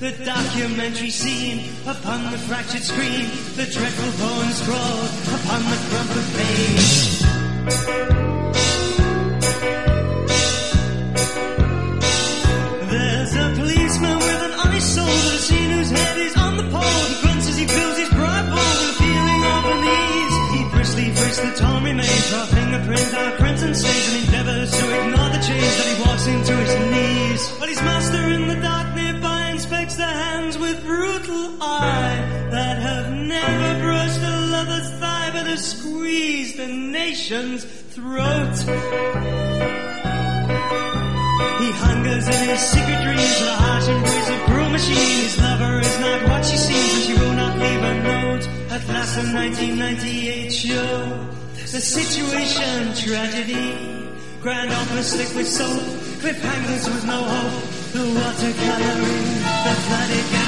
the documentary scene upon the fractured screen, the dreadful poem scrawled upon the crumpled page. There's a policeman with an honest soul, a scene whose head is on the pole. He grunts as he fills his pride bowl with a feeling of unease. He briskly frisks the torn remains, for fingerprints, our prints and stains, and endeavors to ignore the change that he walks into his knees. But his master in the dark eye that have never brushed a lover's thigh, but have squeezed the nation's throat. He hungers in his secret dreams the harsh embrace of cruel machine. His lover is not what she seems, and she will not leave a note. At last, the 1998 show. The situation, tragedy. Grand opera slick with soap. Cliffhangers with no hope. The watercoloring, the flooded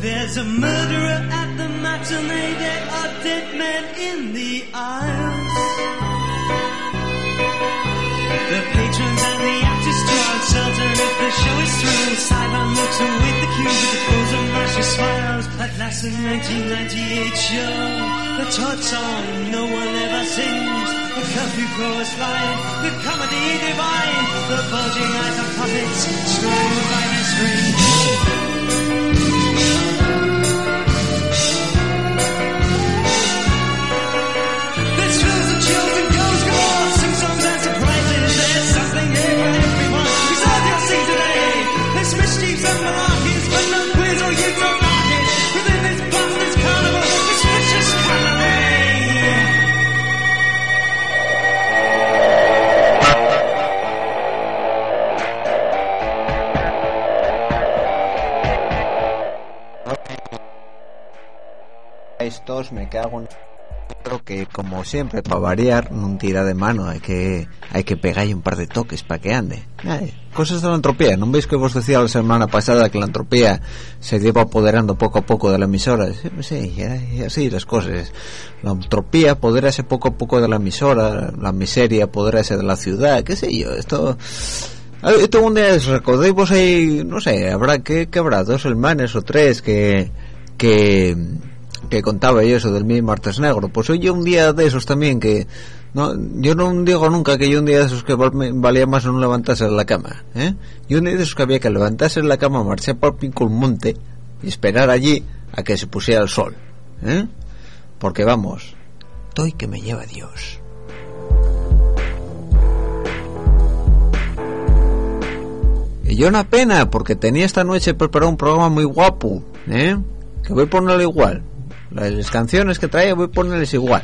There's a murderer at the matinee. There are dead men in the aisles. The patrons and the actors draw uncertain if the show is through. Sideline looks await the cue with the pose of malicious smiles. At last, the 1998 show, the Todd song no one ever sings. The curfew chorus line, the comedy divine, the bulging eyes of puppets strung by strings. Estos me cago en... Creo que como siempre, para variar, no tira de mano, hay que hay que pegarle un par de toques para que ande. Ay, cosas de la entropía, ¿no veis que vos decía la semana pasada que la entropía se lleva apoderando poco a poco de la emisora? Sí, pues sí, así las cosas. La entropía apoderase poco a poco de la emisora, la miseria apoderase de la ciudad, qué sé yo, esto... Esto un día recordéis vos ahí, no sé, habrá que, que habrá dos hermanos o tres que que que contaba yo eso del mi martes negro pues hoy yo un día de esos también que no yo no digo nunca que yo un día de esos que valía más no levantarse de la cama ¿eh? y un día de esos que había que levantarse de la cama marchar por el pinco un monte y esperar allí a que se pusiera el sol ¿eh? porque vamos estoy que me lleva Dios Y yo una pena, porque tenía esta noche preparado un programa muy guapo, ¿eh? Que voy a ponerlo igual. Las canciones que traía voy a ponerles igual.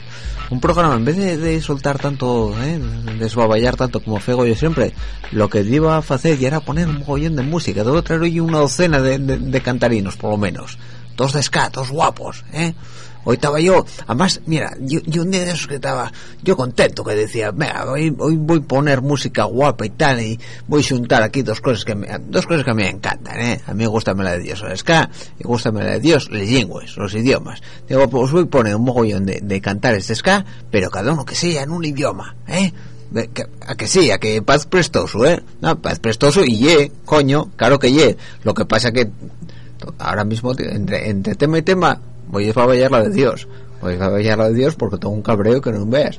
Un programa, en vez de, soltar tanto, ¿eh? desbaballar tanto como fego yo siempre, lo que iba a hacer ya era poner un mogollón de música. Debo traer hoy una docena de, de- cantarinos, por lo menos. Dos de guapos, ¿eh? Hoy estaba yo además mira yo, yo un día de esos que estaba yo contento que decía mira hoy, hoy voy a poner música guapa y tal y voy a juntar aquí dos cosas que me, dos cosas que me encantan ¿eh? a mí gusta la de Dios el ska y gusta la de Dios las lenguas los idiomas digo pues voy a poner un mogollón de, de cantar este ska pero cada uno que sea en un idioma ¿eh? A que sí, a que paz prestoso, ¿eh? No, paz prestoso y ye, coño, claro que ye. Lo que pasa que ahora mismo entre, entre tema y tema voy a baballar la de Dios. Voy a baballar la de Dios porque tengo un cabreo que no veas.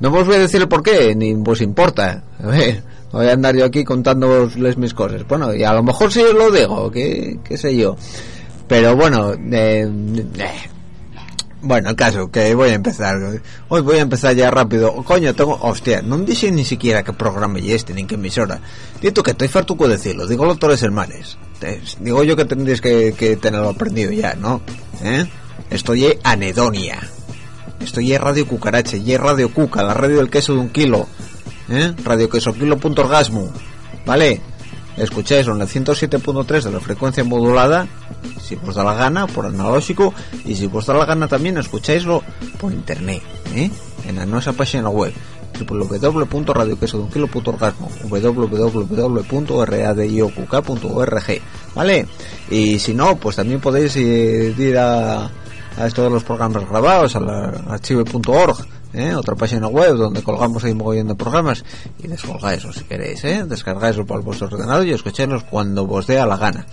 No os voy a decir el por qué, ni vos importa. A ver, voy a andar yo aquí contándoles mis cosas. Bueno, y a lo mejor sí os lo digo, que, qué sé yo. Pero bueno, eh, eh, bueno, el caso, que voy a empezar. Hoy voy a empezar ya rápido. Coño, tengo... Hostia, no me dice ni siquiera qué programa y este, ni qué emisora. Dito que estoy fartuco de decirlo. Digo los hermanos. Te- Digo yo que tendréis que, que tenerlo aprendido ya, ¿no? ¿Eh? Estoy en Anedonia. Estoy en Radio Cucarache. Y Radio Cuca, la radio del queso de un kilo. ¿Eh? Radio queso kilo punto orgasmo. ¿Vale? Escucháis en la 107.3 de la frecuencia modulada, si os da la gana, por analógico, y si os da la gana también, escucháislo por internet, ¿eh? en la nuestra página web www.radioquesodunquilo.orgasmo www.radioqk.org ¿vale? Y si no, pues también podéis eh, ir a, a estos de los programas grabados, al archive.org, ¿eh? otra página web donde colgamos ahí mogollón de programas y descolgáislo si queréis, ¿eh? descargáislo por vuestro ordenador y escucháislos cuando os dé a la gana.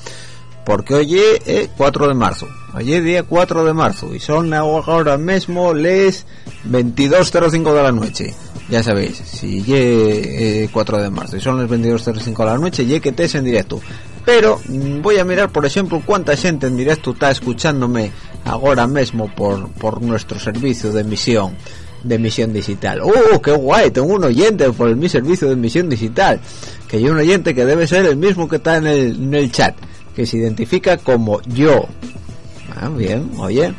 Porque hoy es eh, 4 de marzo, hoy es día 4 de marzo y son ahora mismo les 22.05 de la noche. Ya sabéis, si ye eh, 4 de marzo y son las 22.05 de la noche, ye que estés en directo. Pero mm, voy a mirar, por ejemplo, cuánta gente en directo está escuchándome ahora mismo por, por nuestro servicio de emisión de emisión digital. ¡Uh, qué guay! Tengo un oyente por mi servicio de emisión digital. Que hay un oyente que debe ser el mismo que está en el, en el chat. Que se identifica como yo. Ah, bien, oye.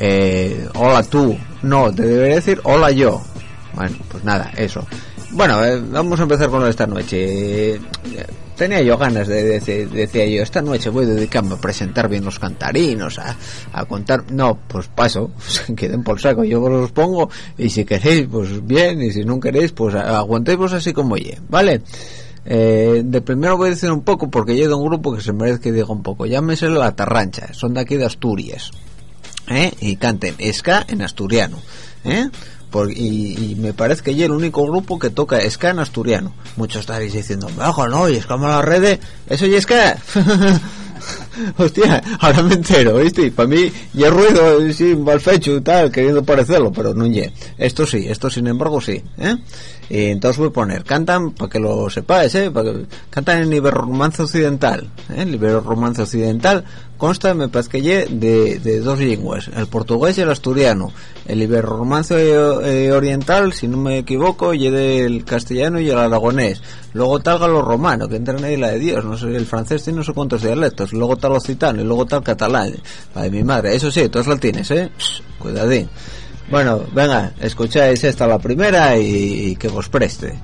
Eh, hola tú. No, te debería decir hola yo. Bueno, pues nada, eso. Bueno, eh, vamos a empezar con esta noche. Tenía yo ganas de, decir, decía yo, esta noche voy a dedicarme a presentar bien los cantarinos, a, a contar, no, pues paso, queden por saco, yo os los pongo, y si queréis, pues bien, y si no queréis, pues aguantéis así como ye, ¿vale? Eh, de primero voy a decir un poco, porque yo de un grupo que se merece que diga un poco, llámese La Tarrancha, son de aquí de Asturias, ¿eh? y canten ska en asturiano, ¿eh? Por, y, me parece que es el único grupo que toca ska en asturiano. Muchos estaréis diciendo, ojo, no, y ska la red, eso y ska. Hostia, ahora me entero, ¿viste? Para mí, y el ruido, sí, mal fecho y tal, queriendo parecerlo, pero no ye. Esto sí, esto sin embargo sí, ¿eh? Y entonces voy a poner, cantan, para que lo sepáis, ¿eh? Que, cantan en Iberromance Occidental, ¿eh? El Iberromance Occidental consta, me parece que ye, de, de dos lenguas, el portugués y el asturiano. El Iberromance eh, Oriental, si no me equivoco, ye del castellano y el aragonés. Luego tal lo romano, que entra en ahí la de Dios, no sé, el francés tiene no sé cuántos dialectos, luego tal occitano y luego tal catalán. La de mi madre, eso sí, todos la tienes, ¿eh? Cuidadín. Bueno, venga, escucháis esta la primera y, y que vos preste.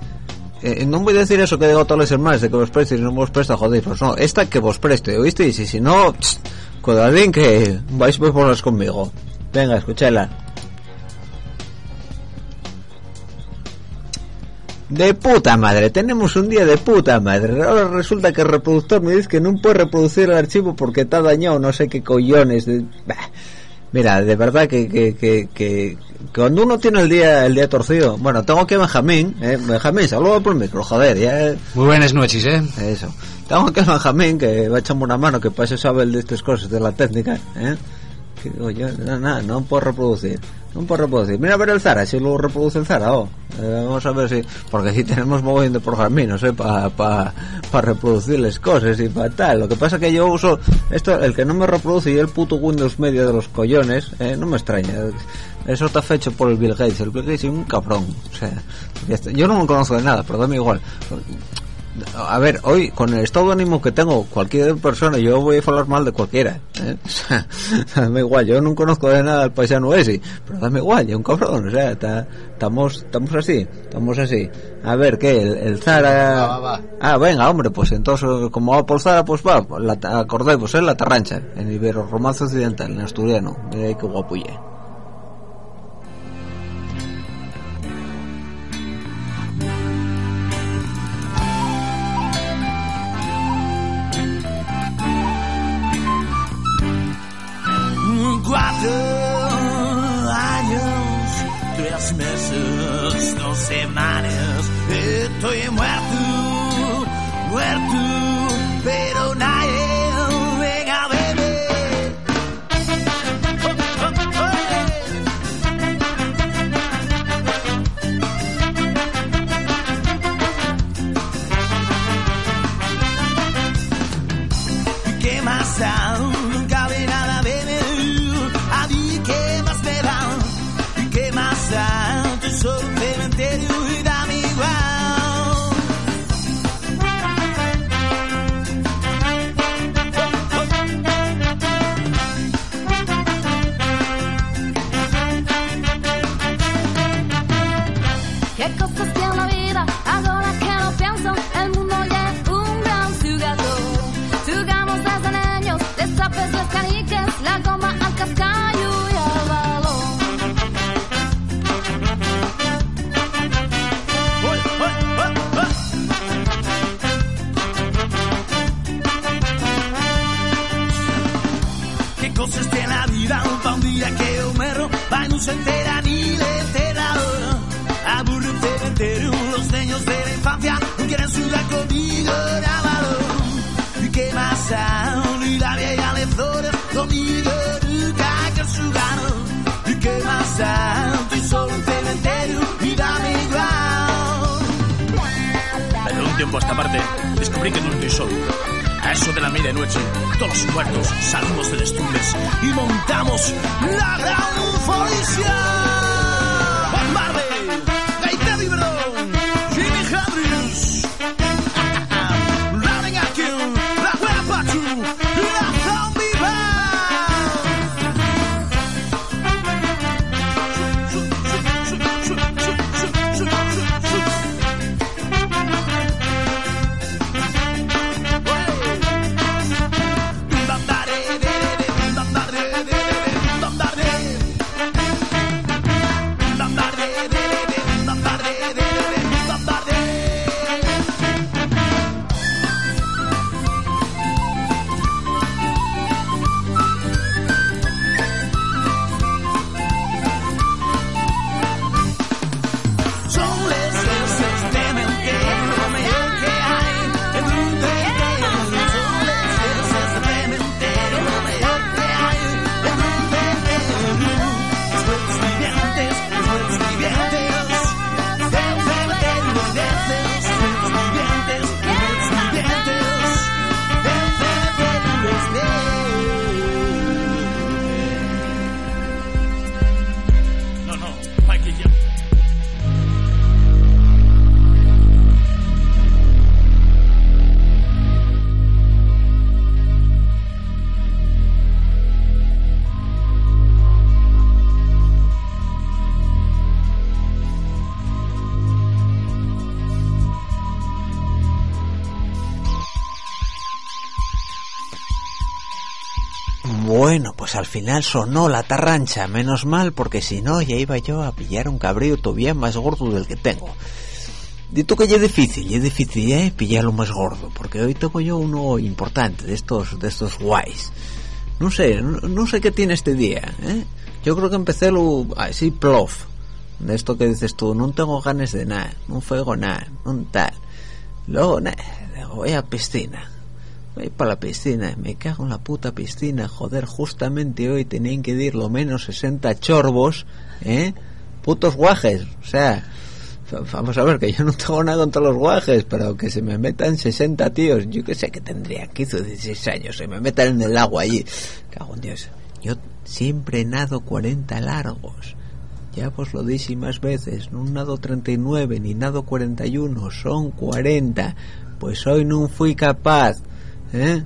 Eh, no voy a decir eso que digo todos los hermanos de que vos preste y no vos presta, joder, pues no, esta que vos preste, ¿oíste? Y si, si no, pss, cuidadín que vais por ponerlas conmigo. Venga, escuchala. De puta madre, tenemos un día de puta madre. Ahora resulta que el reproductor me dice que no puede reproducir el archivo porque está dañado, no sé qué collones. De... Mira, de verdad que, que, que, que, cuando uno tiene el día el día torcido, bueno, tengo que Benjamín, eh, Benjamín, saludo por el micro, joder, ya. Muy buenas noches, eh. Eso. Tengo que Benjamín, que va a echarme una mano, que para eso sabe de estas cosas, de la técnica, eh. No puedo reproducir. No puedo reproducir. Mira a ver el Zara, si lo reproduce el Zara, oh. Eh, vamos a ver si... Porque si tenemos de programinos, ¿eh? Para pa, pa reproducirles cosas y para tal. Lo que pasa que yo uso... esto El que no me reproduce y el puto Windows Media de los collones, eh, no me extraña. Eso está hecho por el Bill Gates. El Bill Gates es un cabrón. O sea, yo no me conozco de nada, pero dame igual a ver, hoy con el estado de ánimo que tengo, cualquier persona, yo voy a hablar mal de cualquiera. ¿eh? O sea, dame igual, yo no conozco de nada al paisano ese, pero dame igual, yo un cabrón, o sea, estamos estamos así, estamos así. A ver, ¿qué? El, el Zara... Va, va, va. Ah, venga, hombre, pues entonces, como va por Zara, pues va, la, acordemos, ¿eh? La Tarrancha, en Ibero Romance Occidental, en asturiano. Mira ahí qué guapo tiempo a esta parte descubrí que no estoy solo. A eso de la medianoche, todos los muertos salimos de las tumbas y montamos la gran policía. Bueno, pues al final sonó la tarrancha, menos mal, porque si no ya iba yo a pillar un cabrío todavía más gordo del que tengo. Dito que ya es difícil, ya es difícil ¿eh? pillarlo más gordo, porque hoy tengo yo uno importante, de estos, de estos guays. No sé, no, sé qué tiene este día, ¿eh? Yo creo que empecé lo así plof, de esto que dices tú, no tengo ganas de nada, no fuego nada, no tal. Luego, nah, voy a piscina. Voy para la piscina, me cago en la puta piscina, joder, justamente hoy tenían que ir lo menos 60 chorbos, ¿eh? Putos guajes, o sea, vamos a ver, que yo no tengo nada contra los guajes, pero que se me metan 60 tíos, yo que sé que tendrían 15 o 16 años, se me metan en el agua allí, cago en Dios. Yo siempre nado 40 largos, ya pues lo dije más veces, no nado 39 ni nado 41, son 40. Pues hoy no fui capaz, ¿eh?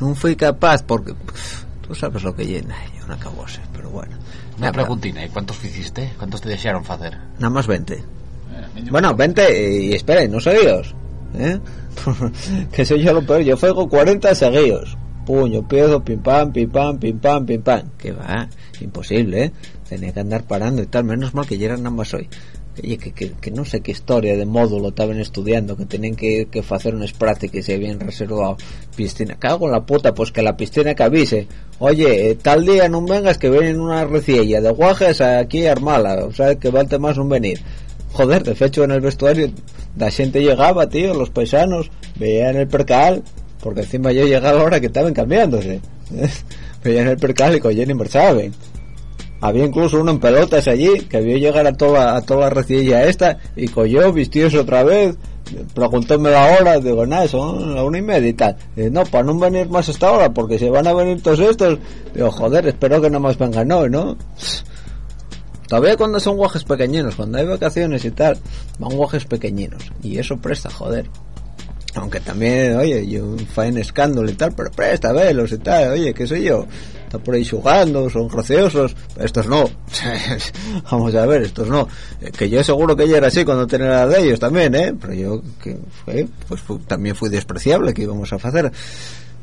No fui capaz porque pff, tú sabes lo que llena, yo no acabo ser, pero bueno. Una preguntina, ¿y cuántos hiciste? ¿Cuántos te dejaron hacer? Nada más 20. Bueno, 20 y espera, y no seguidos, ¿eh? que soy yo lo peor, yo fuego 40 seguidos. Puño, piezo, pim pam, pim pam, pim pam, pim pam. Que va, imposible, ¿eh? Tenía que andar parando y tal, menos mal que llegan nada más hoy. Que, que, que, que no sé qué historia de módulo estaban estudiando que tenían que, que hacer unas prácticas y habían reservado piscina. Cago en la puta pues que la piscina que avise oye eh, tal día no vengas que vienen una reciella de guajes aquí a armala o sea que valte más no venir joder de hecho en el vestuario la gente llegaba tío los paisanos veían el percal porque encima yo llegaba a la hora que estaban cambiándose. Veían el percal y coño ni saben había incluso uno en pelotas allí que vio llegar a toda a toda la recilla esta y cogió vistióse otra vez preguntóme la hora digo nada son la una y media y tal no para no venir más hasta ahora porque se van a venir todos estos digo joder espero que no más vengan hoy no todavía cuando son guajes pequeñinos cuando hay vacaciones y tal van guajes pequeñinos y eso presta joder. Aunque también, oye, yo faen escándalo y tal, pero presta, velos y tal, oye, qué sé yo, por ahí jugando, son graciosos, estos no, vamos a ver, estos no, Eh, que yo seguro que ella era así cuando tenía la de ellos también, eh, pero yo, que fue, pues fu- también fui despreciable, que íbamos a hacer,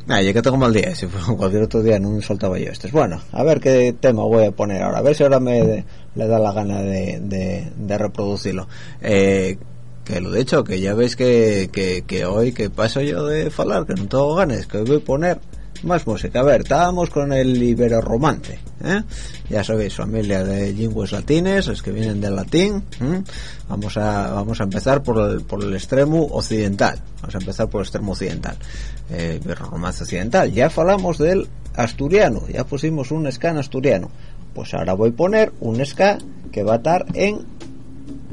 Nah, yo que tengo mal día, si fue cualquier otro día no soltaba yo estos. Bueno, a ver qué tema voy a poner ahora, a ver si ahora me le da la gana de, de, de reproducirlo. Eh, que lo dicho, que ya veis que, que, hoy que paso yo de falar, que no tengo ganas, que voy a poner más música. A ver, estábamos con el Ibero Romance, ¿eh? Ya sabéis, familia de lenguas latines, es que vienen del latín. ¿eh? Vamos a vamos a empezar por el, por el extremo occidental. Vamos a empezar por el extremo occidental. Eh, Ibero Romance occidental. Ya falamos del asturiano, ya pusimos un ska en asturiano. Pues ahora voy a poner un ska que va a estar en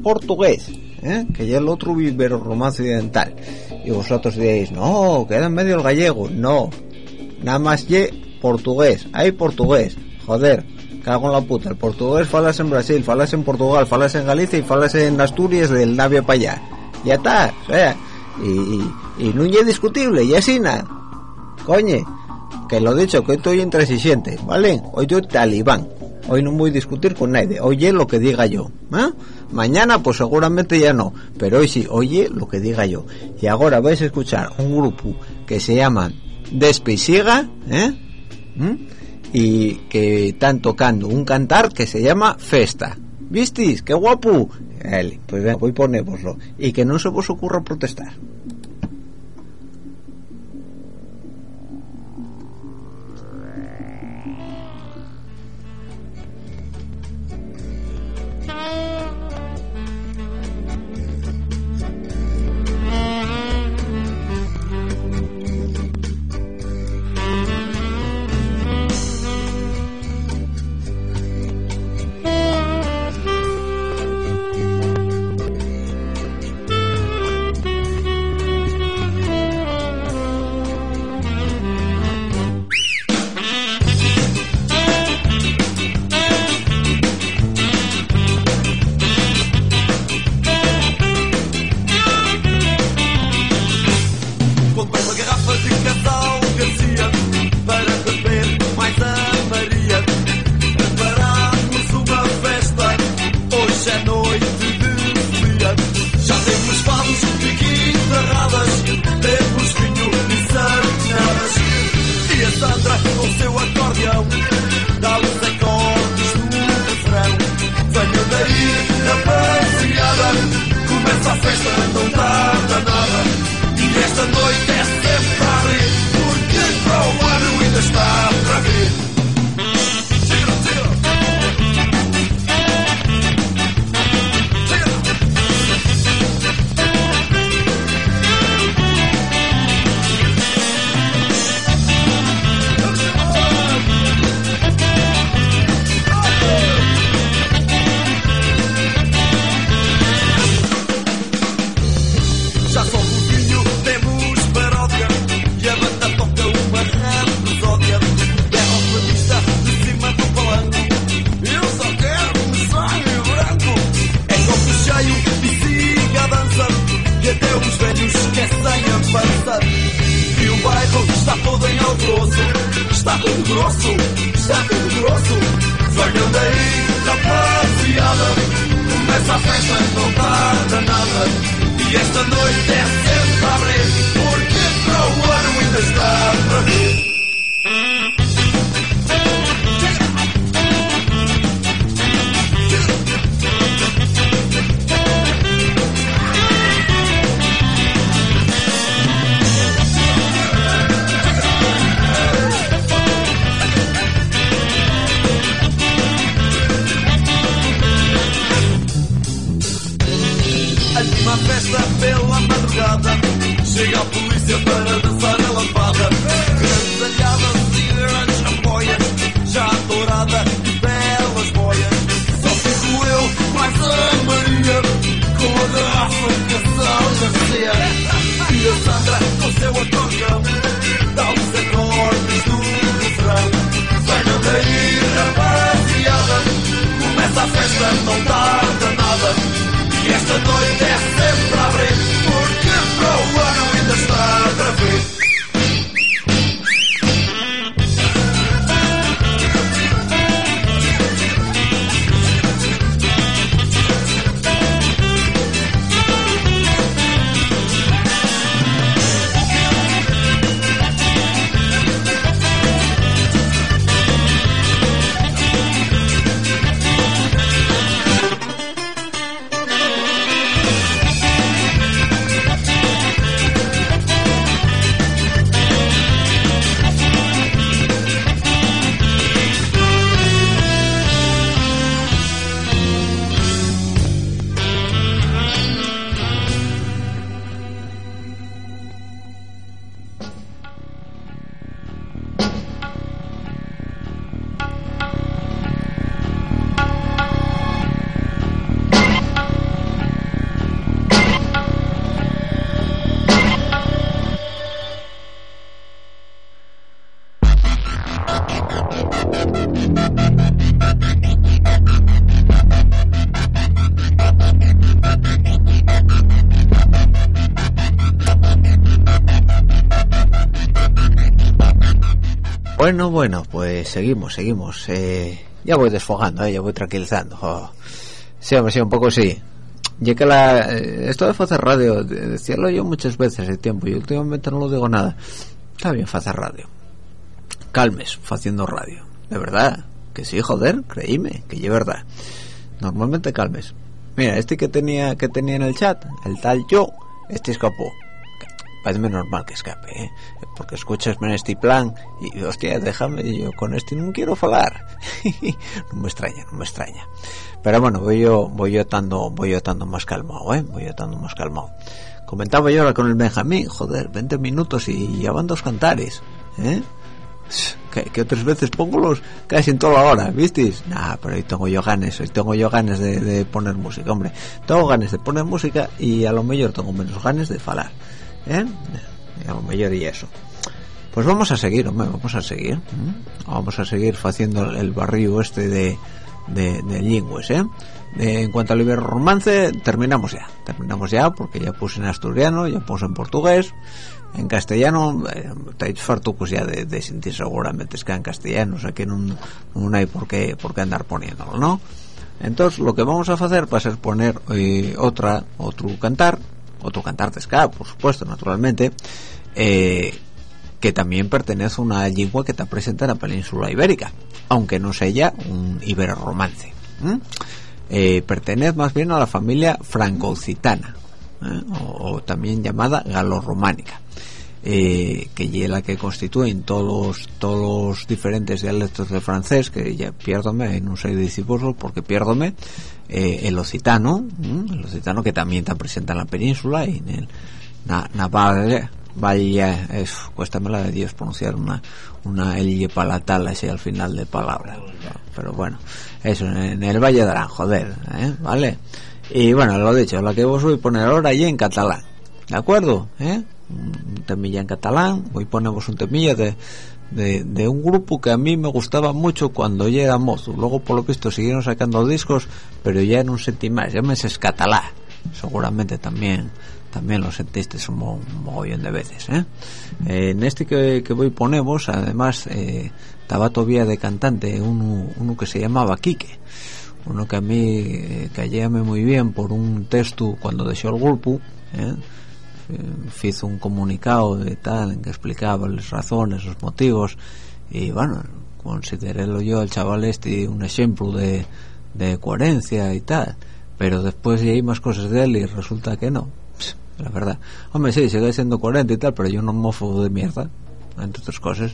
portugués, ¿eh? que ya el otro ibero romance occidental. Y vosotros diréis, no, queda en medio el gallego. No, nada más ye portugués. Hay portugués. Joder, cago en la puta. El portugués falas en Brasil, falas en Portugal, falas en Galicia y falas en Asturias del Navia para allá. Ya está, o sea, y, no es discutible, y así nada. Coñe, que lo dicho, que hoy estoy intransigente, ¿vale? Hoy yo talibán. Hoy no voy a discutir con nadie. Oye lo que diga yo. ¿eh? Mañana, pues seguramente ya no. Pero hoy sí, oye lo que diga yo. Y ahora vais a escuchar un grupo que se llama Despisiga, ¿eh? ¿Mm? Y que están tocando un cantar que se llama Festa. ¿Visteis? ¡Qué guapo! Pues venga, voy a. Y que no se vos ocurra protestar. Bueno, pues seguimos, seguimos. Eh, ya voy desfogando, eh, ya voy tranquilizando. Oh. Sí, hombre, un poco sí. Ya que la, eh, esto de hacer radio, de- decirlo yo muchas veces de tiempo y últimamente no lo digo nada. Está bien hacer radio. Calmes, haciendo radio. De verdad, que sí, joder, creíme, que es verdad. Normalmente calmes. Mira, este que tenía que tenía en el chat, el tal yo, este escapó. Parece normal que escape, ¿eh? Porque escuchas en este plan y, hostia, déjame, yo con este no quiero hablar. no me extraña, no me extraña. Pero bueno, voy yo, voy yo estando, voy yo estando más calmado, ¿eh? Voy yo estando más calmado. Comentaba yo ahora con el Benjamín, joder, 20 minutos y ya van dos cantares, ¿eh? Que, que otras veces pongo los casi en toda la hora, ¿visteis? Nah, pero hoy tengo yo ganas, hoy tengo yo ganas de, de poner música, hombre. Tengo ganas de poner música y a lo mejor tengo menos ganas de falar, ¿eh? A lo mejor y eso. Pues vamos a seguir, hombre, vamos a seguir. ¿m? Vamos a seguir haciendo el barrio este de, de, de lingües, ¿eh? De- en cuanto al libro romance, terminamos ya. Terminamos ya porque ya puse en asturiano, ya puse en portugués. En castellano, eh, estáis fartucos ya de, de sentir seguramente es que en castellano, o sea que no, no hay por qué, por qué andar poniéndolo, ¿no? Entonces, lo que vamos a hacer va a ser poner eh, otra, otro cantar, otro cantar de ska, por supuesto, naturalmente, eh, que también pertenece a una lengua que está presente en la península ibérica, aunque no sea ya un ibero-romance. ¿m? Eh, pertenece más bien a la familia franco-occitana, ¿eh? o, también llamada galo-románica, eh, que es la que constituyen todos los, todos los diferentes dialectos del francés, que ya pierdome, en un seis discípulos porque pierdome, eh, el occitano, ¿m? el occitano que también está presente en la península y en el na, valle, valle es, cuéstame la de Dios pronunciar una una L palatal así al final de palabra pero bueno eso en el Valle de Arán joder ¿eh? vale y bueno lo dicho la que vos voy a poner ahora y en catalán de acuerdo ¿eh? Un temilla en catalán voy a poneros un temilla de de, de un grupo que a mí me gustaba mucho cuando ya era mozo luego por lo visto siguieron sacando discos pero ya no sentí más ya me es catalá seguramente también también lo sentiste un, un mogollón de veces ¿eh? Eh, en este que, que voy ponemos además eh, estaba todavía de cantante uno, uno que se llamaba Quique uno que a mí eh, callame muy bien por un texto cuando dejó el grupo ¿eh? Hizo un comunicado de tal en que explicaba las razones, los motivos y bueno, considerélo yo al chaval este un ejemplo de, de coherencia y tal. Pero después hay más cosas de él y resulta que no la verdad. Hombre sí, sigue siendo coherente y tal pero yo no mofo de mierda entre otras cosas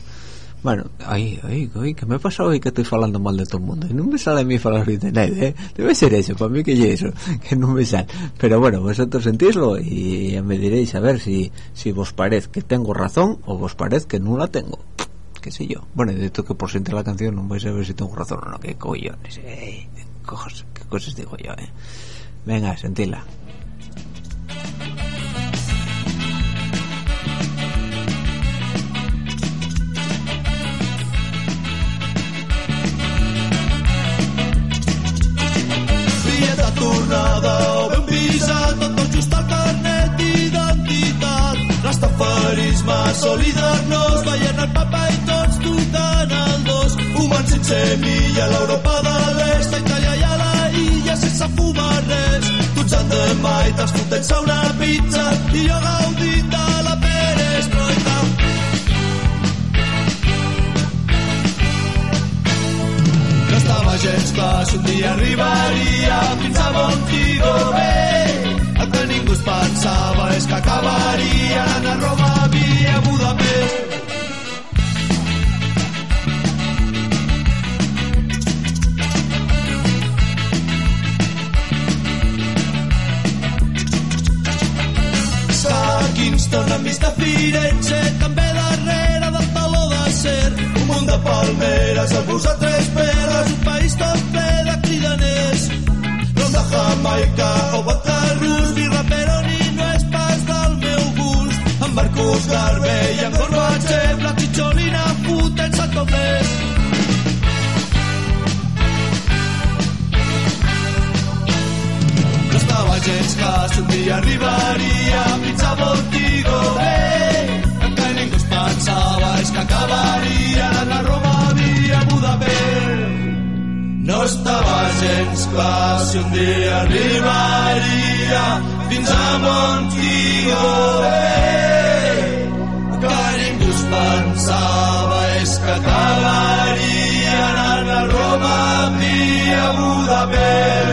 Bueno, ay, ay, ay, ¿qué me pasa hoy que estoy falando mal de todo el mundo? Y no me sale a mí falar de nadie, ¿eh? Debe ser eso, para mí que es eso, que no me sale. Pero bueno, vosotros sentíslo y me diréis a ver si, si vos parece que tengo razón o vos parece que no la tengo. Qué sé yo. Bueno, de esto que por sentir la canción no vais a ver si tengo razón o no, qué cojones, eh. Qué cosas, qué cosas digo yo, eh. Venga, sentila. Rastafarisme, solidarnos, veient el papa i tots tocant el dos. Humans sense milla, l'Europa de l'est, a Itàlia i a la illa sense fumar res. Tots han de mai, t'has fotent-se una pizza i jo gaudint de la perestroika. No estava gens clar si un dia arribaria fins a Montego Bay. Es pensava és que acabaria a Roma via Budapest. Kingston amb vista Firenze també darrere del taló d'acer un munt de palmeres el bus a tres peres un país tot ple de cridaners de Jamaica. O vodka rus birra però ni no és pas del meu gust. Amb Marcos Garvey i amb Gorbachev la xicholina fotent-se tot més. No estava gens clar si un dia arribaria fins a Montego si un dia arribaria fins a Montego Bay. El que ningú es pensava és que acabaria anant a Roma via Budapest.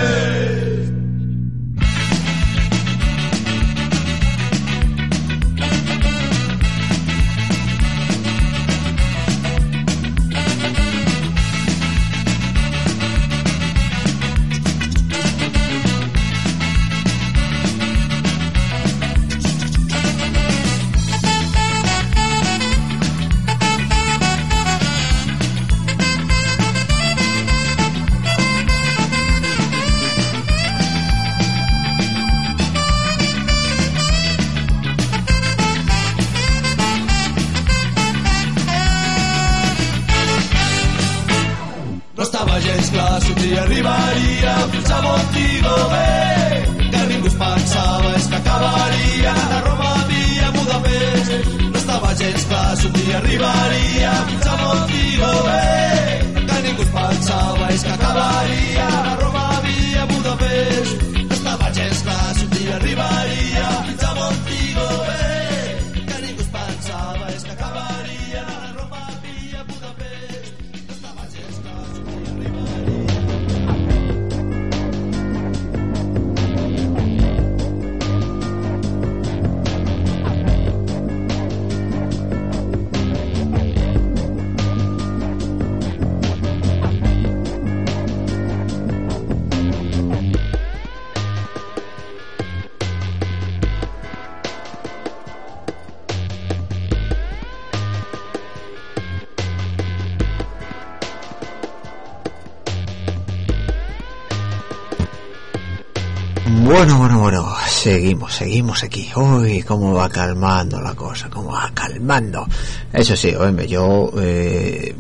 Seguimos, seguimos aquí. Uy, cómo va calmando la cosa, cómo va calmando. Eso sí, oye, yo, eh,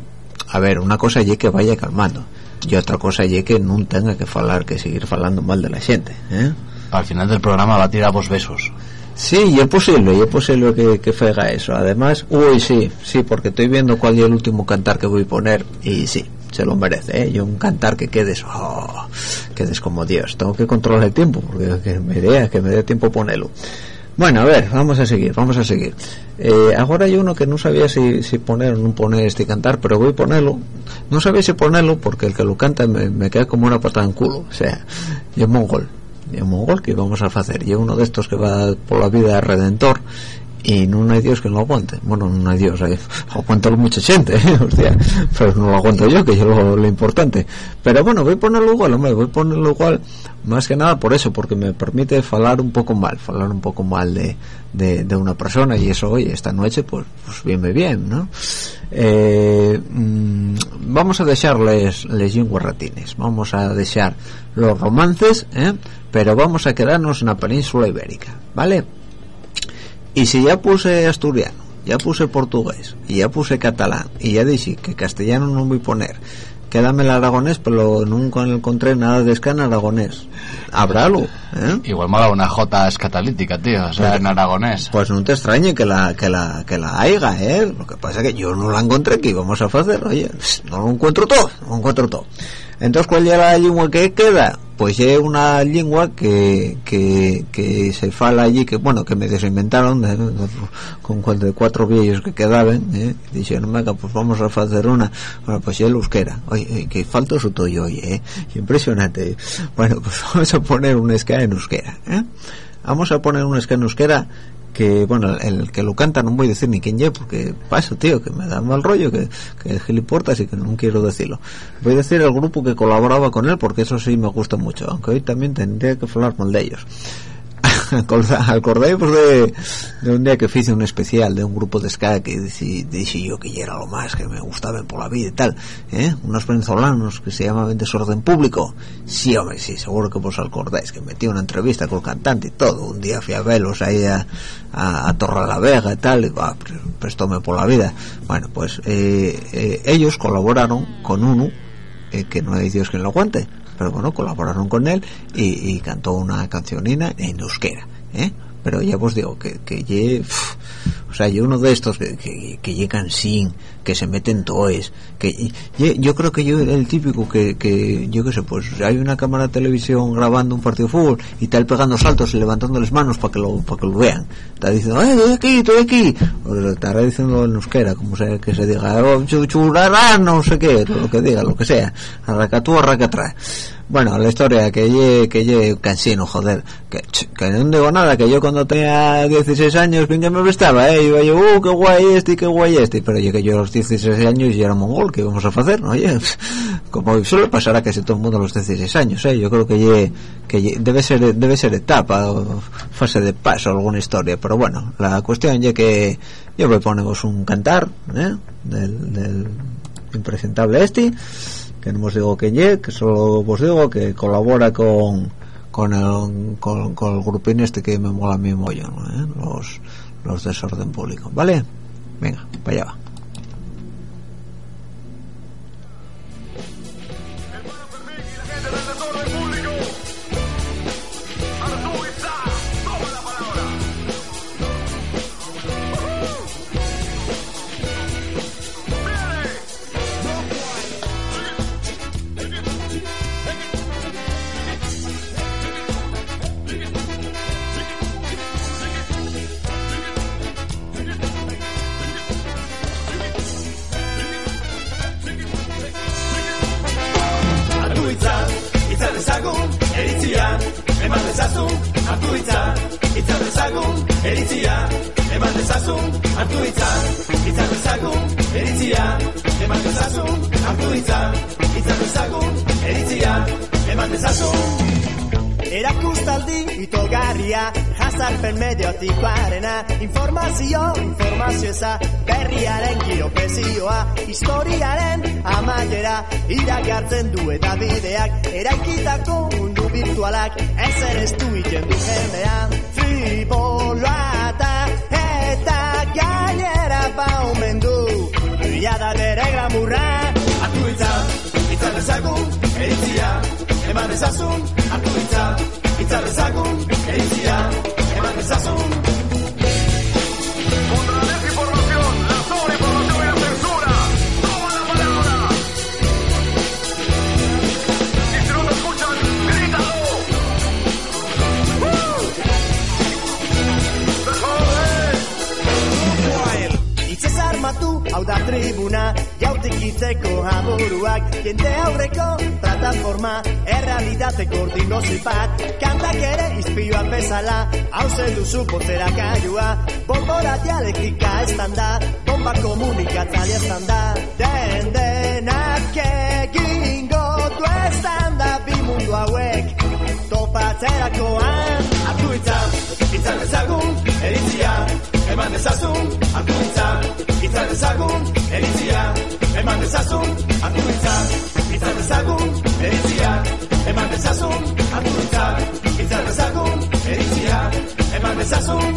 a ver, una cosa es que vaya calmando y otra cosa es que no tenga que falar, que seguir falando mal de la gente, ¿eh? Al final del programa va a tirar vos besos. Sí, y es posible, y es posible que, que fega eso. Además, uy, sí, sí, porque estoy viendo cuál es el último cantar que voy a poner y sí, se lo merece, ¿eh? Y un cantar que quedes, oh, quedes como Dios. Tengo que controlar el tiempo, porque que me dé, que me dé tiempo ponerlo. Bueno, a ver, vamos a seguir, vamos a seguir. Eh, ahora hay uno que no sabía si, si poner o no poner este cantar, pero voy a ponerlo. No sabía si ponerlo porque el que lo canta me, me queda como una patada en culo. O sea, y es mongol. Y es mongol que vamos a hacer. Y es uno de estos que va por la vida de redentor y no hay Dios que lo aguante bueno no hay Dios hay, aguanta mucha gente ¿eh? pero no lo aguanto yo que yo lo, importante pero bueno voy a ponerlo igual hombre, voy a ponerlo igual más que nada por eso porque me permite hablar un poco mal hablar un poco mal de, de, una persona y eso hoy esta noche pues, pues bien bien ¿no? Eh, mm, vamos a dejarles les lenguas ratines vamos a dejar los romances ¿eh? pero vamos a quedarnos en la península ibérica ¿vale? Y si ya puse asturiano ya puse portugués y ya puse catalán y ya dije que castellano no voy a poner quédame el aragonés pero nunca encontré nada de escan aragonés habrálo ¿eh? Igual dado una J catalítica, tío, o sea, en aragonés. pues no te extrañe que la que la que la haya ¿eh? lo que pasa es que yo no la encontré que íbamos a hacer oye no lo encuentro todo no lo encuentro todo entonces ¿cuál es la lengua que queda? Pues es una lengua que, que, que se fala allí que bueno que me desinventaron de- de- con cuatro, cuatro viejos que quedaban ¿eh? dijeron venga pues vamos a hacer una bueno pues es el euskera oye, oye, que falta su toyo hoy ¿eh? impresionante bueno pues vamos a poner un ska en euskera ¿eh? vamos a poner un ska en euskera que bueno el que lo canta no voy a decir ni quién es porque pasa tío que me da mal rollo que, que giliportas y que no quiero decirlo. Voy a decir el grupo que colaboraba con él porque eso sí me gusta mucho aunque hoy también tendría que hablar mal de ellos acordáis de, de un día que hice un especial de un grupo de ska que dije, yo que ya era lo más que me gustaban por la vida y tal ¿eh? unos venezolanos que se llamaban Desorden Público. Sí hombre sí seguro que vos acordáis que metí una entrevista con el cantante y todo. Un día fui a verlos ahí a, a, a Torre la Vega y tal y pre- prestóme por la vida. Bueno pues eh, eh, ellos colaboraron con uno eh, que no hay Dios que lo aguante pero bueno colaboraron con él y, y cantó una cancionina en euskera ¿eh? pero ya os digo que, que ye, o sea yo uno de estos que, que, llegan sin que se meten toes que yo creo que yo el típico que, que yo qué sé pues hay una cámara de televisión grabando un partido de fútbol y tal pegando saltos y levantando las manos para que lo para que lo vean. Está diciendo eh estoy aquí estoy aquí o estará diciendo en euskera como sea que se diga oh, no sé qué lo que diga lo que sea. Arracatú arracatrá bueno, la historia que lle, que lle cansino, joder, que, que no digo nada, que yo cuando tenía 16 años, bien que me prestaba, eh, iba yo, uh, qué guay este, qué guay este, pero llegué yo a los 16 años y era mongol, ¿qué íbamos a hacer, no? Oye, como suele pasar a casi todo el mundo a los 16 años, eh, yo creo que lle, que debe ser, debe ser etapa, fase de paso, alguna historia, pero bueno, la cuestión ya que yo me ponemos un cantar, eh, del, del impresentable este, que no os digo que lle, que solo os digo que colabora con con el, con, el grupín este que me mola a mí mollo. ¿Eh? los los desorden público, ¿vale? Venga, para allá va. Hau da tribuna, jauk Erdikitzeko aburuak Jende aurreko plataforma Errealitate gordino zipat Kantak ere izpioan bezala Hauze duzu potzera kaiua. Bombora dialektika estanda Bomba komunikatzalia estanda Den denak egingo du estanda Bi mundu hauek. Topatzerakoan Artu itzan, itzan ezagun, eritzia Eman ezazun, hartu itzan, dezagun, eritzia, eman dezazun, hartu itza. Itza dezagun, eritzia, eman dezazun, hartu itza. Itza dezagun, eritzia, eman dezazun,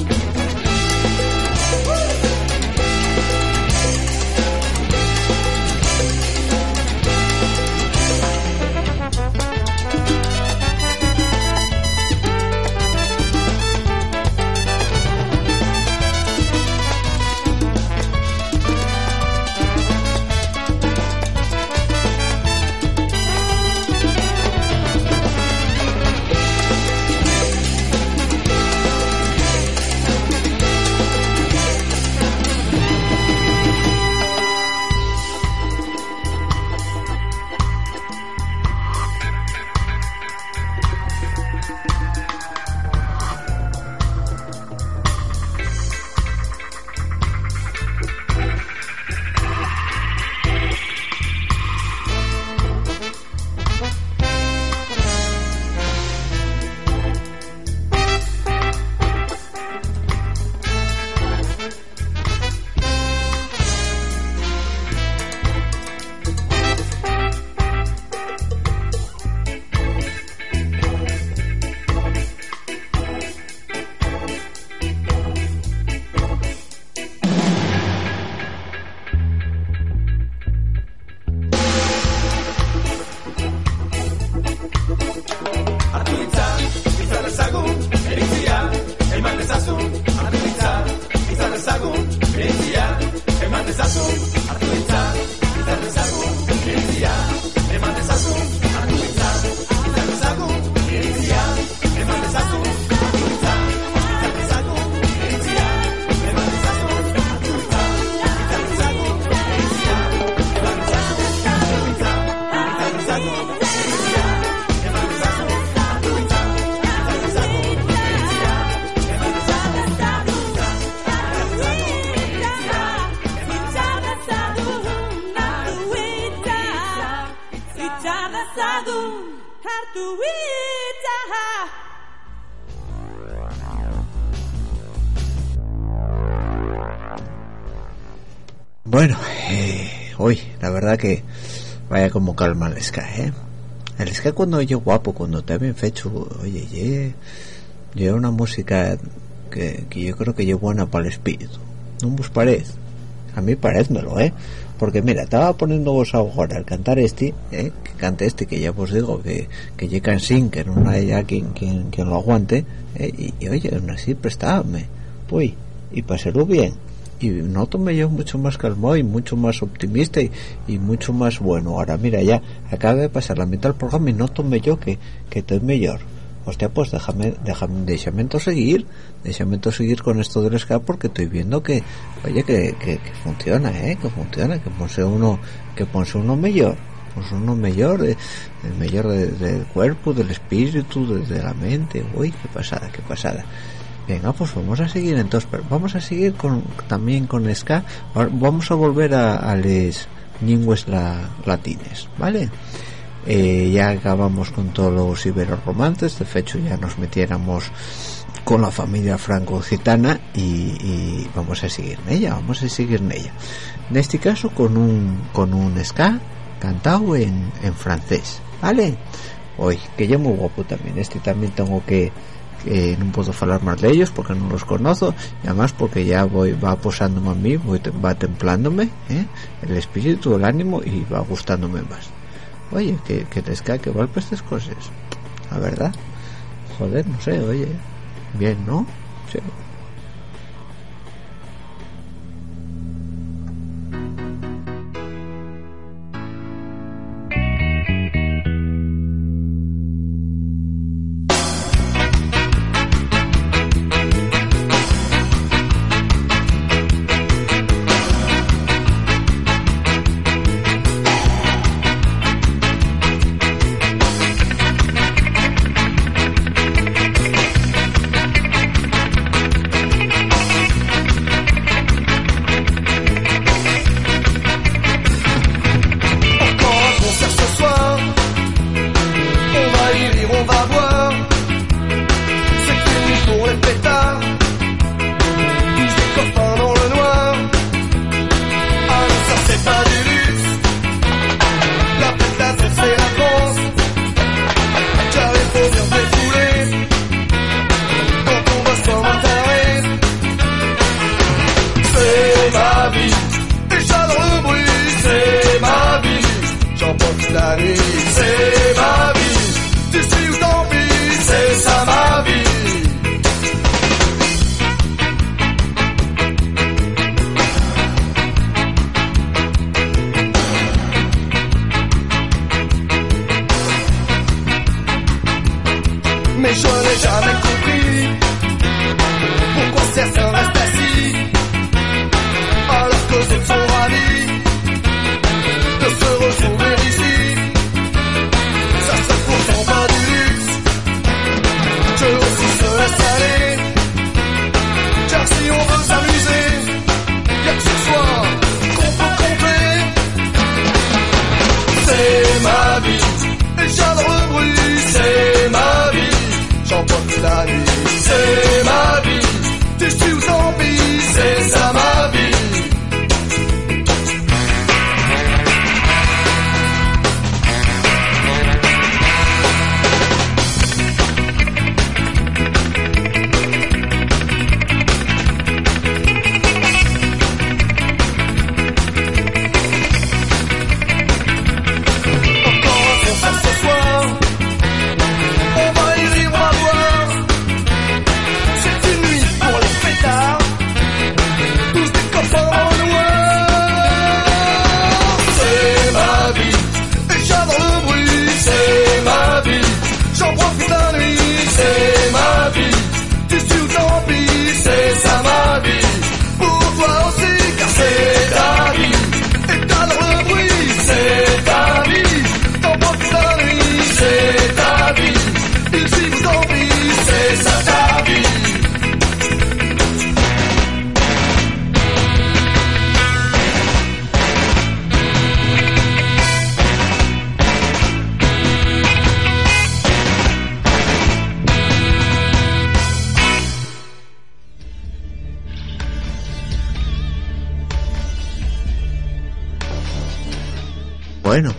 como calma el ska, ¿eh? El ska cuando oye guapo, cuando te bien fecho, oye, ye, ye una música que, que yo creo que es buena para el espíritu. ¿No vos parece? A mí parézmelo, ¿eh? Porque mira, estaba poniendo vos ahora al cantar este, ¿eh? que cante este, que ya os digo que, que ye cansín, que no hay ya quien, quien, quien lo aguante, ¿eh? y, y, oye, aún así prestábame, pues, y pasarlo bien y noto-me yo mucho más calmado y mucho más optimista y, y, mucho más bueno. Ahora mira ya acaba de pasar la mitad del programa y noto-me yo que, que estoy mejor. Hostia pues déjame déjame déjame seguir déjame seguir con esto del ska porque estoy viendo que oye que, que, que funciona eh que funciona que ponse uno que ponse uno mejor pues uno mejor de, el mejor de, del cuerpo del espíritu de, de la mente. Uy qué pasada qué pasada Venga, pues vamos a seguir entonces, vamos a seguir con también con ska. Vamos a volver a, a les lingües la, latines, ¿vale? Eh, ya acabamos con todos los iberoromances, de hecho ya nos metiéramos con la familia franco-gitana y, y, vamos a seguir en ella, vamos a seguir en ella. En este caso con un con un ska cantado en, en francés, ¿vale? Hoy, que ya muy guapo también, este también tengo que eh, no puedo hablar más de ellos porque no los conozco y además porque ya voy va posándome a mí voy, va templándome ¿eh? el espíritu el ánimo y va gustándome más. Oye que, que les cae que estas cosas. La verdad. Joder no sé oye. Bien no.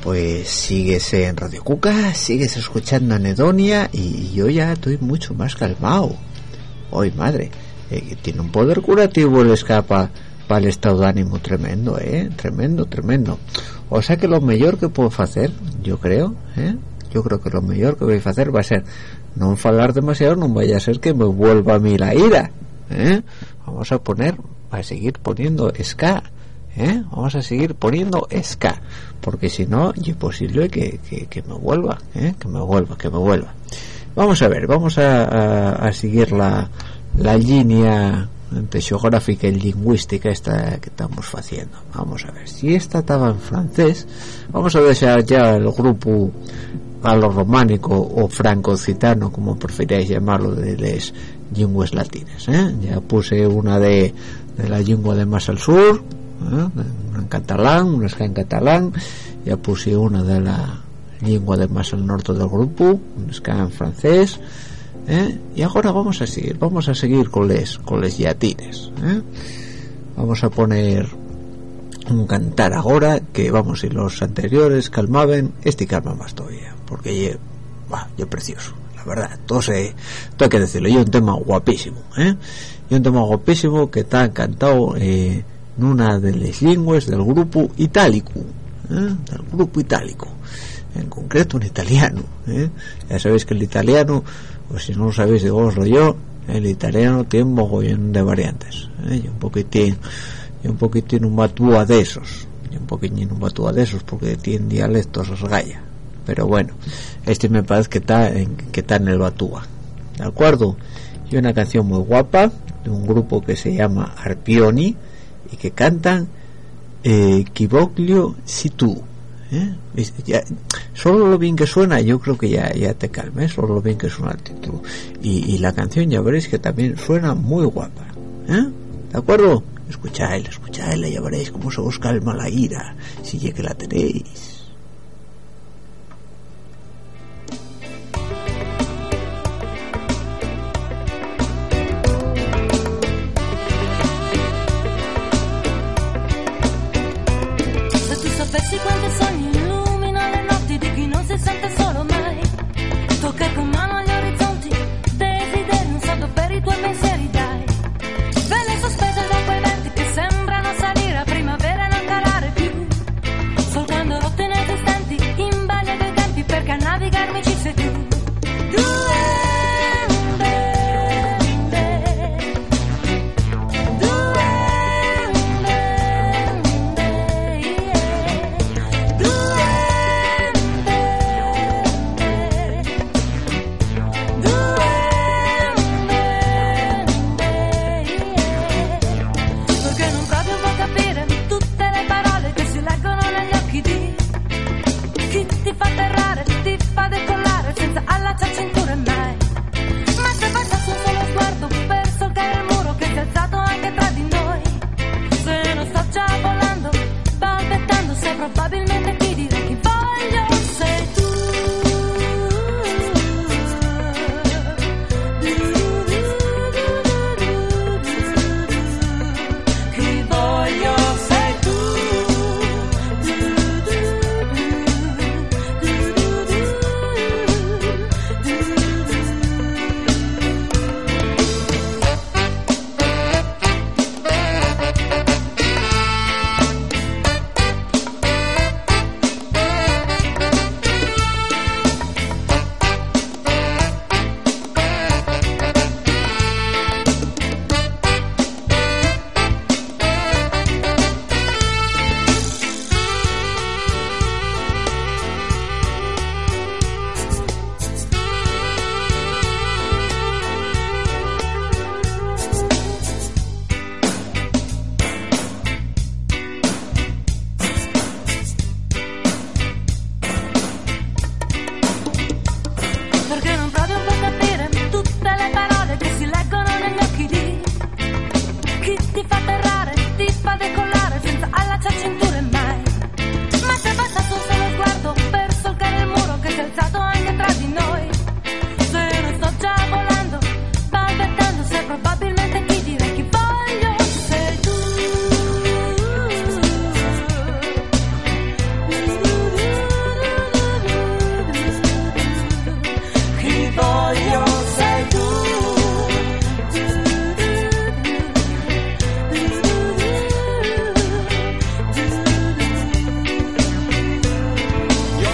Pues sigues en Radio Cuca, sigues escuchando Anedonia y yo ya estoy mucho más calmado. Hoy, madre, eh, tiene un poder curativo el escapa para el estado de ánimo tremendo, ¿eh? Tremendo, tremendo. O sea que lo mejor que puedo hacer, yo creo, ¿eh? Yo creo que lo mejor que voy a hacer va a ser no falar demasiado, no vaya a ser que me vuelva a mí la ira, ¿eh? Vamos a poner, a seguir poniendo ska, ¿eh? Vamos a seguir poniendo ska, porque si no, es posible que, que, que me vuelva, ¿eh? Que me vuelva, que me vuelva. Vamos a ver, vamos a, a, a seguir la, la línea geográfica y lingüística esta que estamos haciendo. Vamos a ver, si esta estaba en francés, vamos a dejar ya el grupo a lo románico o franco-citano, como preferáis llamarlo, de las lenguas latinas. ¿eh? Ya puse una de, de la lengua de más al sur, ¿eh? en catalán, una en catalán, ya puse una de la lengua de más al norte del grupo, una en francés, ¿eh? y ahora vamos a seguir, vamos a seguir con les, con les llatines. ¿eh? Vamos a poner un cantar ahora que vamos si los anteriores calmaban este calma más todavía porque bah, ye precioso la verdad entonces todo hay que decirlo y un tema guapísimo ¿eh? y un tema guapísimo que está cantado eh, una de las lenguas del grupo itálico ¿eh? del grupo itálico en concreto un italiano ¿eh? ya sabéis que el italiano pues si no lo sabéis digo yo el italiano tiene un mogollón de variantes ¿eh? y un poquitín y un poquitín un batúa de esos y un poquitín un batúa de esos porque tiene dialectos gaya pero bueno este me parece que está en, que está en el batúa de acuerdo y una canción muy guapa de un grupo que se llama Arpioni y que cantan eh, Kiboglio Situ ¿eh? Es- ya- solo lo bien que suena yo creo que ya, ya te calmes solo lo bien que suena el título y, y la canción ya veréis que también suena muy guapa ¿eh? ¿de acuerdo? escuchadla, escuchadla ya veréis cómo se os calma la ira si ya que la tenéis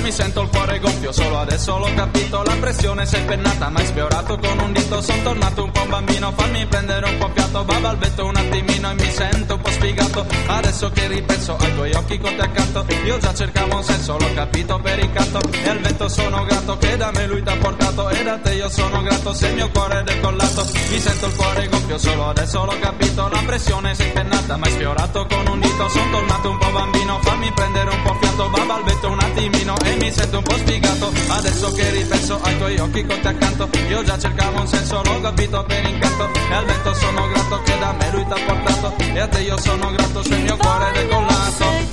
mi sento il cuore pressione sei pennata mai sfiorato con un dito sono tornato un po' bambino fammi prendere un po' fiato va balbetto un attimino e mi sento un po' sfigato. Adesso che ripenso ai tuoi occhi con te accanto io già cercavo un senso l'ho capito per incanto e al vento sono grato che da me lui t'ha portato e da te io sono grato se il mio cuore è decollato mi sento il cuore gonfio solo adesso l'ho capito la pressione sei pennata mai sfiorato con un dito sono tornato un po' bambino fammi prendere un po' fiato va balbetto un attimino e mi sento un po' sfigato adesso che ripenso ai tuoi occhi con te accanto io già cercavo un senso l'ho capito per incanto. E al vento sono grato che da me lui t'ha portato. E a te io sono grato se il mio cuore è decollato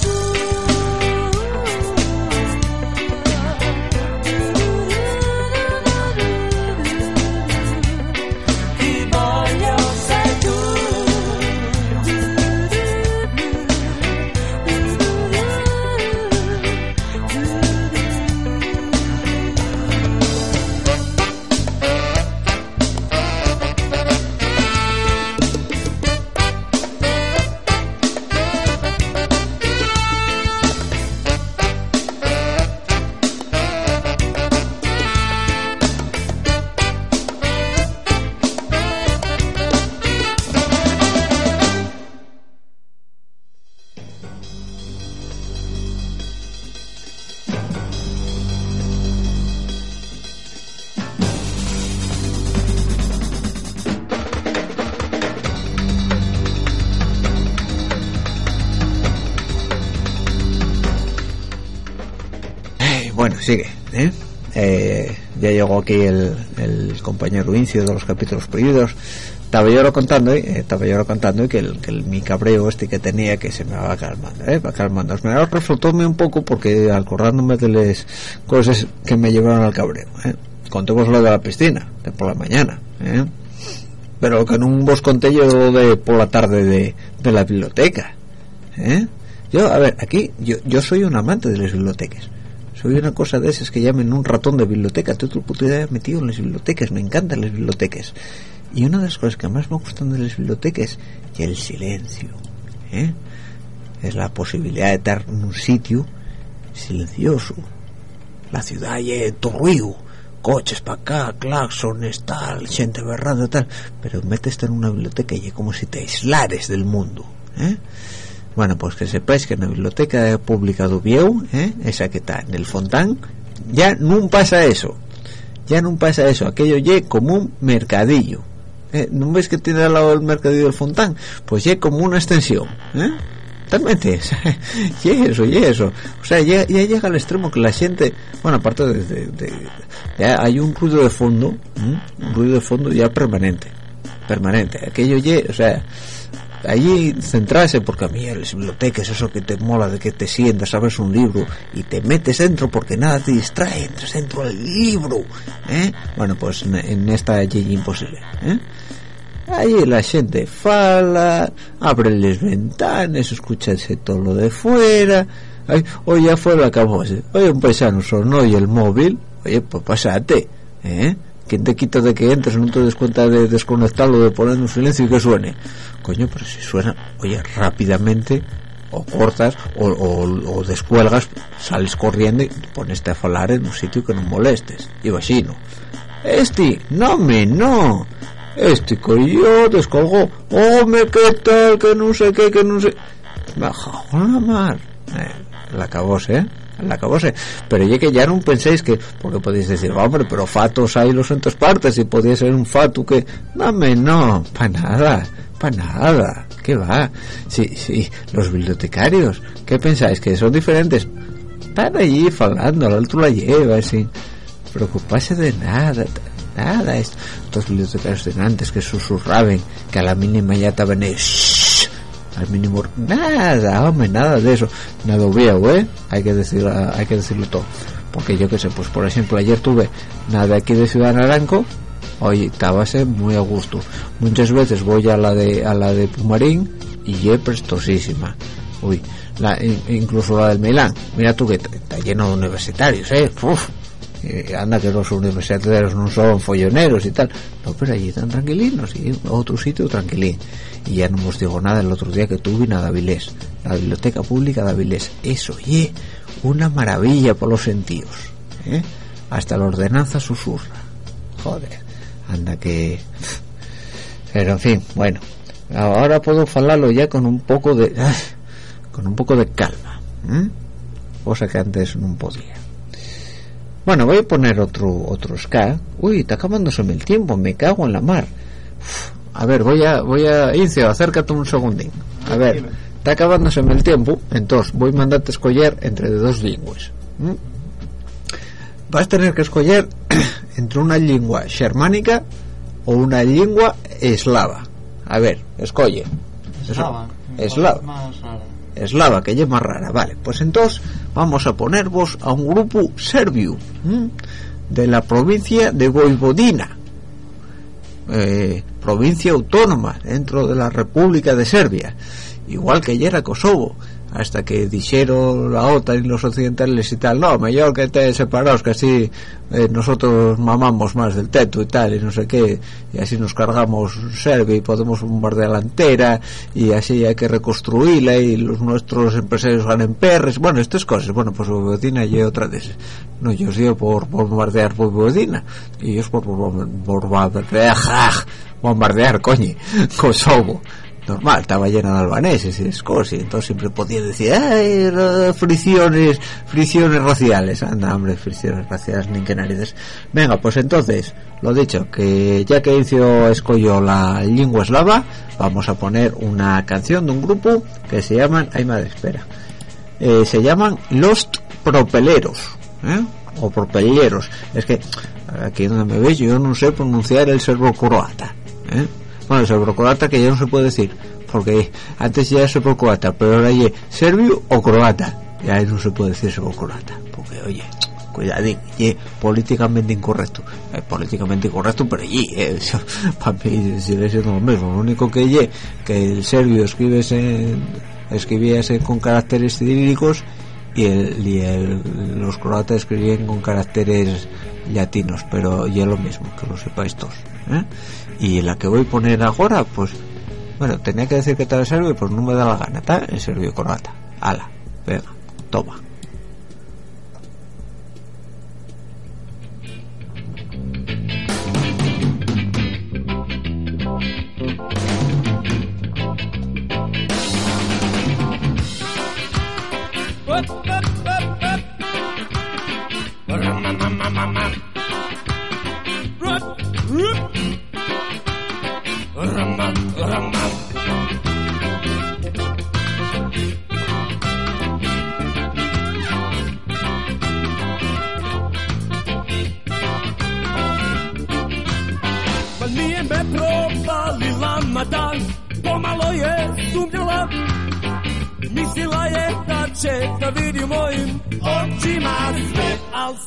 llegó aquí el, compañero Incio de los capítulos prohibidos. Estaba yo lo contando, ¿eh? estaba yo lo contando y que, el, que el- mi cabreo este que tenía que se me va calmando, ¿eh? va calmando. Me resultóme un poco porque acordándome de las cosas que me llevaron al cabreo. ¿eh? Contemos lo de la piscina, de por la mañana. ¿eh? Pero que no vos conté yo de por la tarde de, de la biblioteca. ¿eh? Yo, a ver, aquí yo, yo soy un amante de las bibliotecas. Soy una cosa de esas que llamen un ratón de biblioteca. Todo el puto día metido en las bibliotecas. Me encantan las bibliotecas. Y una de las cosas que más me gustan de las bibliotecas es el silencio. ¿eh? Es la posibilidad de estar en un sitio silencioso. La ciudad llena de ruido. Coches para acá, claxones, tal, gente berrando, tal. Pero meteste en una biblioteca y es como si te aislares del mundo. ¿eh? Bueno, pues que sepáis que en la biblioteca pública de Ubieu, ¿eh? esa que está en el Fontán, ya no pasa eso. Ya no pasa eso. Aquello ya como un mercadillo. ¿eh? ¿No ves que tiene al lado el mercadillo del Fontán? Pues ya como una extensión. ¿eh? Totalmente. y eso, y eso. O sea, ya, ya llega al extremo que la gente... Bueno, aparte de... de- hay un ruido de fondo, ¿eh? un ruido de fondo ya permanente. Permanente. Aquello ya... O sea allí centrarse porque a mí las bibliotecas eso que te mola de que te sientas abres un libro y te metes dentro porque nada te distrae entras dentro del libro ¿eh? bueno pues en, esta allí imposible ¿eh? allí la gente fala abre las ventanas escuchase todo lo de fuera Ay, oye ya fuera acabó oye un paisano sonó y el móvil oye pues pásate ¿eh? ¿Quién te quita de que entres no te des cuenta de desconectarlo, de poner un silencio y que suene? Coño, pero si suena, oye, rápidamente, o cortas, o, o, descuelgas, sales corriendo y poneste a falar en un sitio que no molestes. Y vecino, este, no me, no. Este coño descolgó, hombre, qué tal, que no sé qué, que no sé. En la mar. Eh, la acabóse, ¿eh? la acabóse. Pero ya que ya no penséis que, porque podéis decir, hombre, pero fatos hay los en partes y podía ser un fato que, dame, no, para nada, para nada, ¿qué va? Sí, sí, los bibliotecarios, ¿qué pensáis? ¿Que son diferentes? Están allí falando, al otro la lleva, sin preocuparse de nada, nada. Estos bibliotecarios de antes que susurraban, que a la mínima ya estaban ahí, al mínimo nada hombre nada de eso nada veo eh hay que decir hay que decirlo todo porque yo que sé pues por ejemplo ayer tuve nada aquí de Ciudad Naranco oye estábase muy a gusto. Muchas veces voy a la de a la de Pumarín y es prestosísima. Uy la, in- incluso la del Milán. Mira tú que está lleno de universitarios eh Uf, eh, anda que los universitarios no son folloneros y tal. No pero allí están tranquilinos y otro sitio tranquilín. Y ya no os digo nada el otro día que tuve en Avilés la biblioteca pública de Avilés eso y una maravilla por los sentidos ¿eh? hasta la ordenanza susurra. Joder anda que pero en fin bueno ahora puedo falarlo ya con un poco de con un poco de calma cosa que antes no podía. Bueno voy a poner otro otro ska. Uy está acabándose el tiempo me cago en la mar. Uf, a ver voy a voy a Incio acércate un segundín. A ver está acabándose el tiempo entonces voy a mandarte escoger entre dos lenguas ¿m? vas a tener que escoger entre una lengua germánica o una lengua eslava a ver escoge Eslava. Eslava. Más rara. eslava que es más rara vale pues entonces vamos a ponervos a un grupo serbio ¿m? de la provincia de Vojvodina eh, provincia autónoma dentro de la República de Serbia igual que ayer a Kosovo hasta que dijeron la OTAN y los occidentales y tal no, mejor que te separados que así eh, nosotros mamamos más del teto y tal y no sé qué y así nos cargamos Serbia y podemos bombardear entera y así hay que reconstruirla y los nuestros empresarios ganen perres bueno, estas cosas, bueno, pues Vojvodina y otra de esas. No, yo digo por, por bombardear Vojvodina y ellos por, por, por bombardear bombardear, coño, Kosovo normal, estaba llena de albaneses y de y entonces siempre podía decir, ay, fricciones, fricciones raciales, anda, hombre, fricciones raciales, ni que narices. Venga, pues entonces, lo dicho, que ya que Incio escogió la lengua eslava, vamos a poner una canción de un grupo que se llaman, ay madre, espera, eh, se llaman Lost Propeleros, ¿eh? o propelleros, es que aquí donde me veis yo no sé pronunciar el serbo croata, ¿eh? Bueno, serbo-croata que ya no se puede decir, porque antes ya es serbo-croata, pero ahora ya serbio o croata, ya no se puede decir serbo-croata, porque oye, cuidadín, políticamente incorrecto, Eh, políticamente incorrecto, pero allí, eh, para mí sigue siendo lo mismo, lo único que ye, que el serbio escribese, escribiese con caracteres cirílicos y, el, y el- los croatas escribían con caracteres latinos, pero ya lo mismo, que lo sepáis todos. ¿eh? Y la que voy a poner ahora, pues, bueno, tenía que decir que en serbio, pues no me da la gana, está en serbio croata. Ala, venga, toma. Ma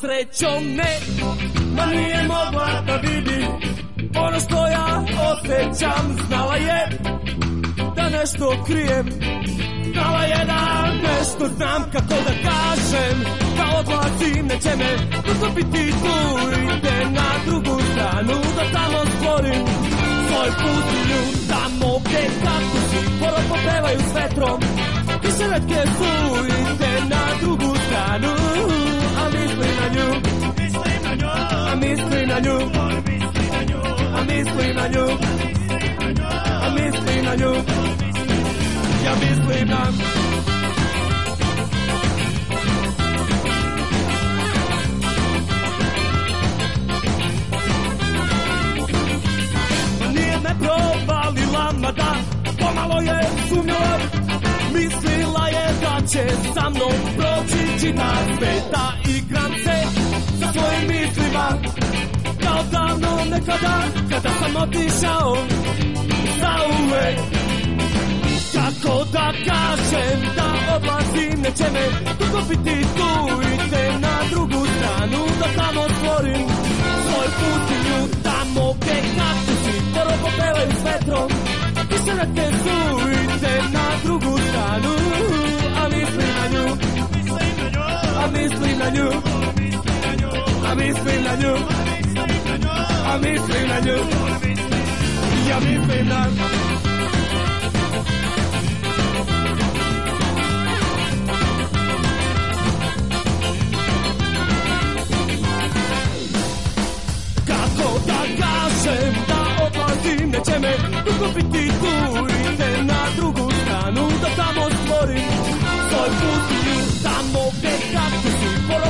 srećom ne Ma nije mogla da vidi. Ono što ja osjećam Znala je da nešto krijem. Znala je da nešto znam kako da kažem. Da odlazim, neće me utopiti tu Ide na drugu stranu da tamo stvorim Svoj pustinju Tamo gdje kaktusi Pored popevaju s vetrom I sretke su Ide na drugu stranu Nije me provalila, mada pomalo je sumnjala Mislila je da će sa mnom proći čitav sveta Igram se sa svojim mislima. Kao davno nekada kada sam otišao Zauvek Kako da kažem da odlazim neće me dugo biti tu Ide na drugu stranu da tamo stvorim Svoj pustinju tamo gdje kaktusi Poro popevaju s vetrom I sretne su engañó y a mi pena. Καθόταν κασέτα όταν την ετσέμε του κοπητή του ήρθε να τρουγκουστάνουν το θάμος μόρι Soy putillo, tamo que cactus y por lo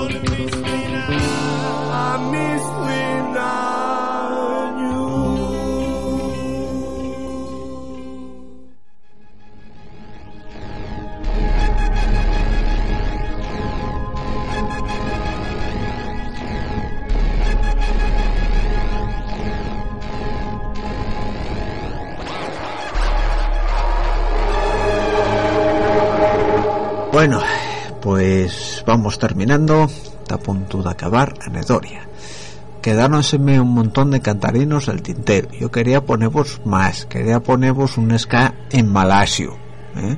vamos terminando. Está a punto de acabar a Nedoria. Quedándoseme un montón de cantarinos al tintero. Yo quería poneros más. Quería poneros un ska en malasio. ¿eh?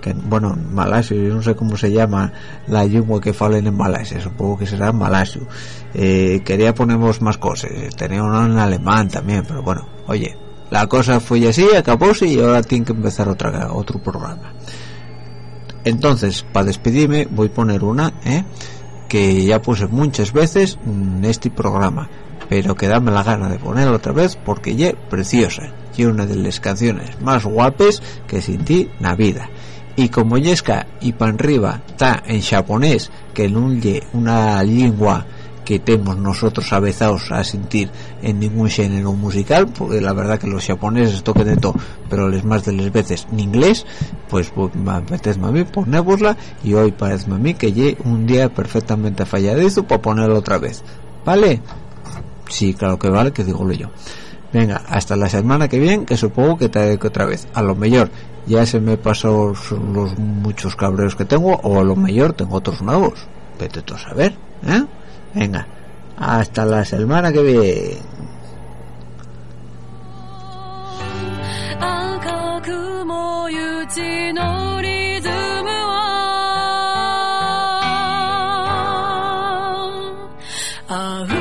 Que, bueno, en malasio, yo no sé cómo se llama la lengua que falen en Malasia. Supongo que será malasio. Eh, quería poneros más cosas. Tenía uno en alemán también, pero bueno, oye. La cosa fue así, acabóse y ahora tiene que empezar otra, otro programa. Entonces, para despedirme, voy a poner una ¿eh? que ya puse muchas veces en este programa, pero que dame la gana de ponerla otra vez porque ya preciosa. Y una de las canciones más guapes que sentí en la vida. Y como Yesca y pan arriba está en japonés, que no es una lengua que tenemos nosotros avezados a sentir en ningún género musical, porque la verdad que los japoneses toquen de todo, pero les más de las veces en inglés, pues, pues me apetece a mí ponerosla y hoy parece a mí que llegue un día perfectamente falladizo para ponerlo otra vez. ¿Vale? Sí, claro que vale, que digo yo. Venga, hasta la semana que viene, que supongo que que otra vez. A lo mejor ya se me pasó los muchos cabreos que tengo, o a lo mejor tengo otros nuevos. Vete tú a saber, ¿eh? Venga, hasta la semana que viene. 赤